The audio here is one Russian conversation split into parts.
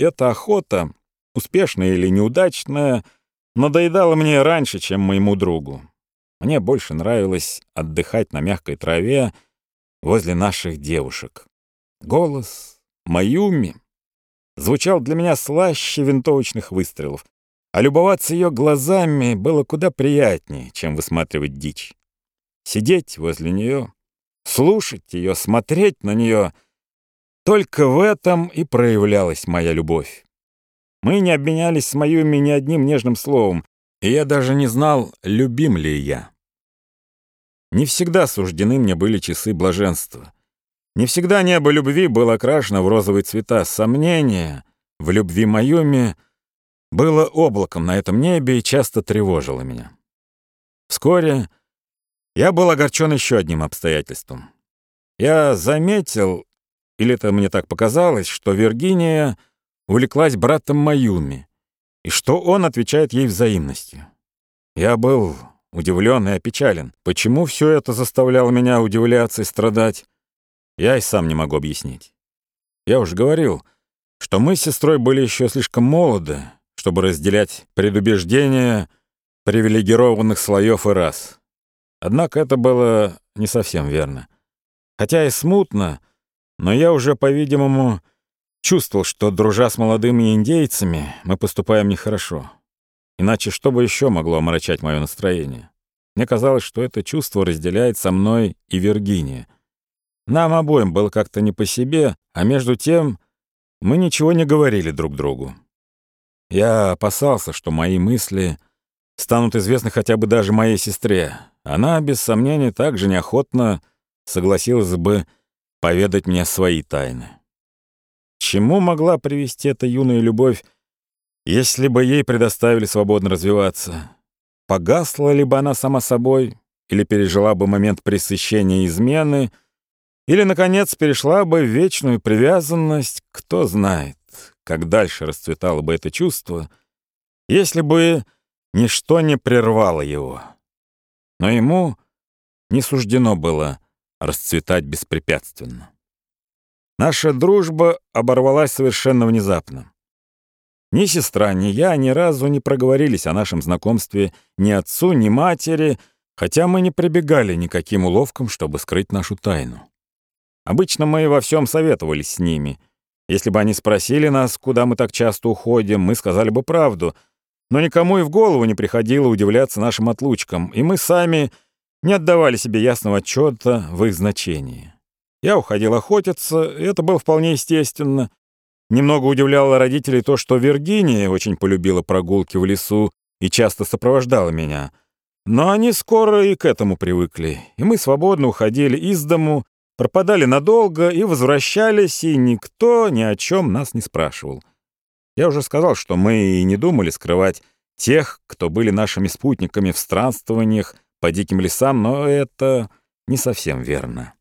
эта охота, успешная или неудачная, надоедала мне раньше, чем моему другу. Мне больше нравилось отдыхать на мягкой траве возле наших девушек. Голос Маюми звучал для меня слаще винтовочных выстрелов, а любоваться ее глазами было куда приятнее, чем высматривать дичь. Сидеть возле нее, слушать ее, смотреть на нее — только в этом и проявлялась моя любовь. Мы не обменялись с Маюми ни одним нежным словом, и я даже не знал, любим ли я. Не всегда суждены мне были часы блаженства. Не всегда небо любви было окрашено в розовые цвета. Сомнение в любви Майюми было облаком на этом небе и часто тревожило меня. Вскоре я был огорчен еще одним обстоятельством. Я заметил, или это мне так показалось, что Виргиния увлеклась братом Маюми, и что он отвечает ей взаимностью. Я был удивлен и опечален. Почему все это заставляло меня удивляться и страдать, я и сам не могу объяснить. Я уже говорил, что мы с сестрой были еще слишком молоды, чтобы разделять предубеждения привилегированных слоев и рас. Однако это было не совсем верно. Хотя и смутно, но я уже, по-видимому, чувствовал, что, дружа с молодыми индейцами, мы поступаем нехорошо. Иначе что бы еще могло омрачать мое настроение? Мне казалось, что это чувство разделяет со мной и Виргиния. Нам обоим было как-то не по себе, а между тем мы ничего не говорили друг другу. Я опасался, что мои мысли станут известны хотя бы даже моей сестре. Она, без сомнения, также неохотно согласилась бы поведать мне свои тайны. Чему могла привести эта юная любовь, если бы ей предоставили свободно развиваться? Погасла ли бы она сама собой, или пережила бы момент пресыщения измены, или, наконец, перешла бы в вечную привязанность, кто знает, как дальше расцветало бы это чувство, если бы ничто не прервало его. Но ему не суждено было расцветать беспрепятственно. Наша дружба оборвалась совершенно внезапно. Ни сестра, ни я ни разу не проговорились о нашем знакомстве ни отцу, ни матери, хотя мы не прибегали никаким уловкам, чтобы скрыть нашу тайну. Обычно мы во всем советовались с ними. Если бы они спросили нас, куда мы так часто уходим, мы сказали бы правду, но никому и в голову не приходило удивляться нашим отлучкам, и мы сами не отдавали себе ясного отчета в их значении. Я уходил охотиться, и это было вполне естественно. Немного удивляло родителей то, что Виргиния очень полюбила прогулки в лесу и часто сопровождала меня. Но они скоро и к этому привыкли, и мы свободно уходили из дому, пропадали надолго и возвращались, и никто ни о чем нас не спрашивал. Я уже сказал, что мы и не думали скрывать тех, кто были нашими спутниками в странствованиях по диким лесам, но это не совсем верно.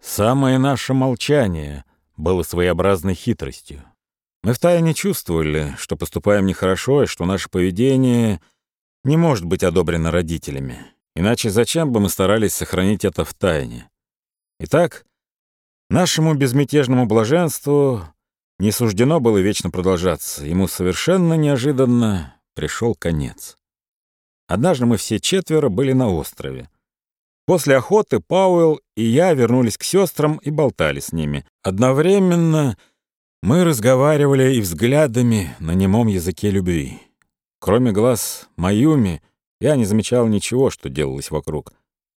Самое наше молчание было своеобразной хитростью. Мы втайне чувствовали, что поступаем нехорошо и что наше поведение не может быть одобрено родителями. Иначе зачем бы мы старались сохранить это в тайне? Итак, нашему безмятежному блаженству не суждено было вечно продолжаться. Ему совершенно неожиданно пришел конец. Однажды мы все четверо были на острове. После охоты Пауэлл и я вернулись к сестрам и болтали с ними. Одновременно мы разговаривали и взглядами на немом языке любви. Кроме глаз Маюми, я не замечал ничего, что делалось вокруг.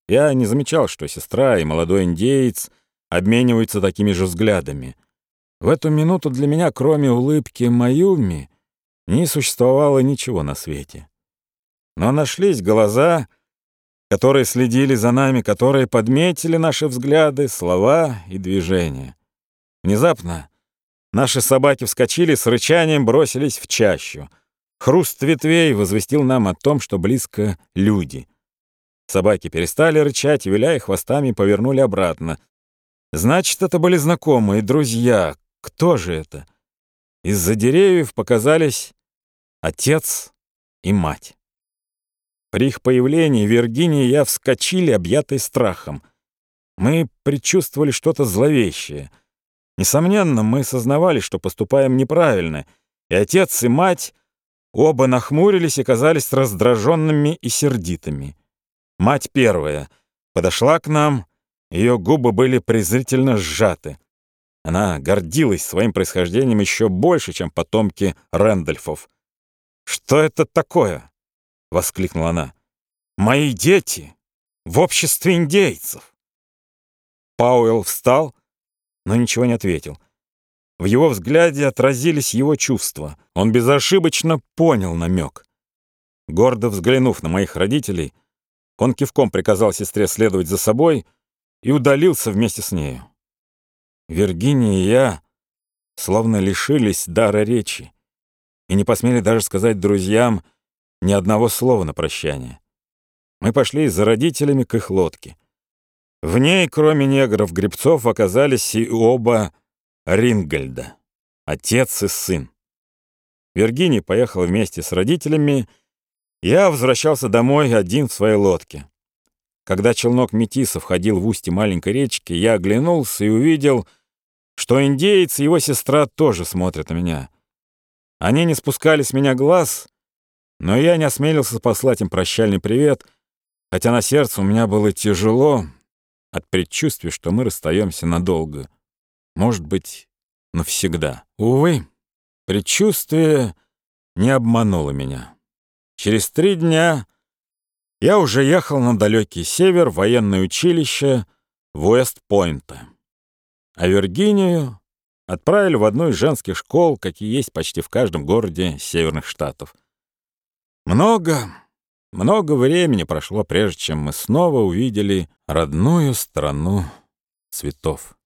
Я не замечал, что сестра и молодой индеец обмениваются такими же взглядами. В эту минуту для меня, кроме улыбки Маюми, не существовало ничего на свете. Но нашлись глаза, которые следили за нами, которые подметили наши взгляды, слова и движения. Внезапно наши собаки вскочили, с рычанием бросились в чащу. Хруст ветвей возвестил нам о том, что близко люди. Собаки перестали рычать, виляя хвостами, повернули обратно. Значит, это были знакомые, друзья. Кто же это? Из-за деревьев показались отец и мать. При их появлении Виргиния и я вскочили, объятые страхом. Мы предчувствовали что-то зловещее. Несомненно, мы сознавали, что поступаем неправильно, И отец, и мать оба нахмурились и казались раздраженными и сердитыми. Мать первая подошла к нам, ее губы были презрительно сжаты. Она гордилась своим происхождением еще больше, чем потомки Рэндольфов. «Что это такое?» — воскликнула она. «Мои дети в обществе индейцев!» Пауэлл встал, но ничего не ответил. В его взгляде отразились его чувства. Он безошибочно понял намек. Гордо взглянув на моих родителей, он кивком приказал сестре следовать за собой и удалился вместе с нею. Виргиния и я словно лишились дара речи и не посмели даже сказать друзьям ни одного слова на прощание. Мы пошли за родителями к их лодке. В ней, кроме негров-гребцов, оказались и оба Рингольда, отец и сын. Виргиния поехала вместе с родителями, я возвращался домой один в своей лодке. Когда челнок Метиса входил в устье маленькой речки, я оглянулся и увидел, что индеец и его сестра тоже смотрят на меня. Они не спускали с меня глаз, но я не осмелился послать им прощальный привет, хотя на сердце у меня было тяжело от предчувствия, что мы расстаемся надолго. Может быть, навсегда. Увы, предчувствие не обмануло меня. Через три дня я уже ехал на далекий север, военное училище Вест-Пойнта. А Виргинию отправили в одну из женских школ, какие есть почти в каждом городе северных штатов. Много, много времени прошло, прежде чем мы снова увидели родную страну цветов.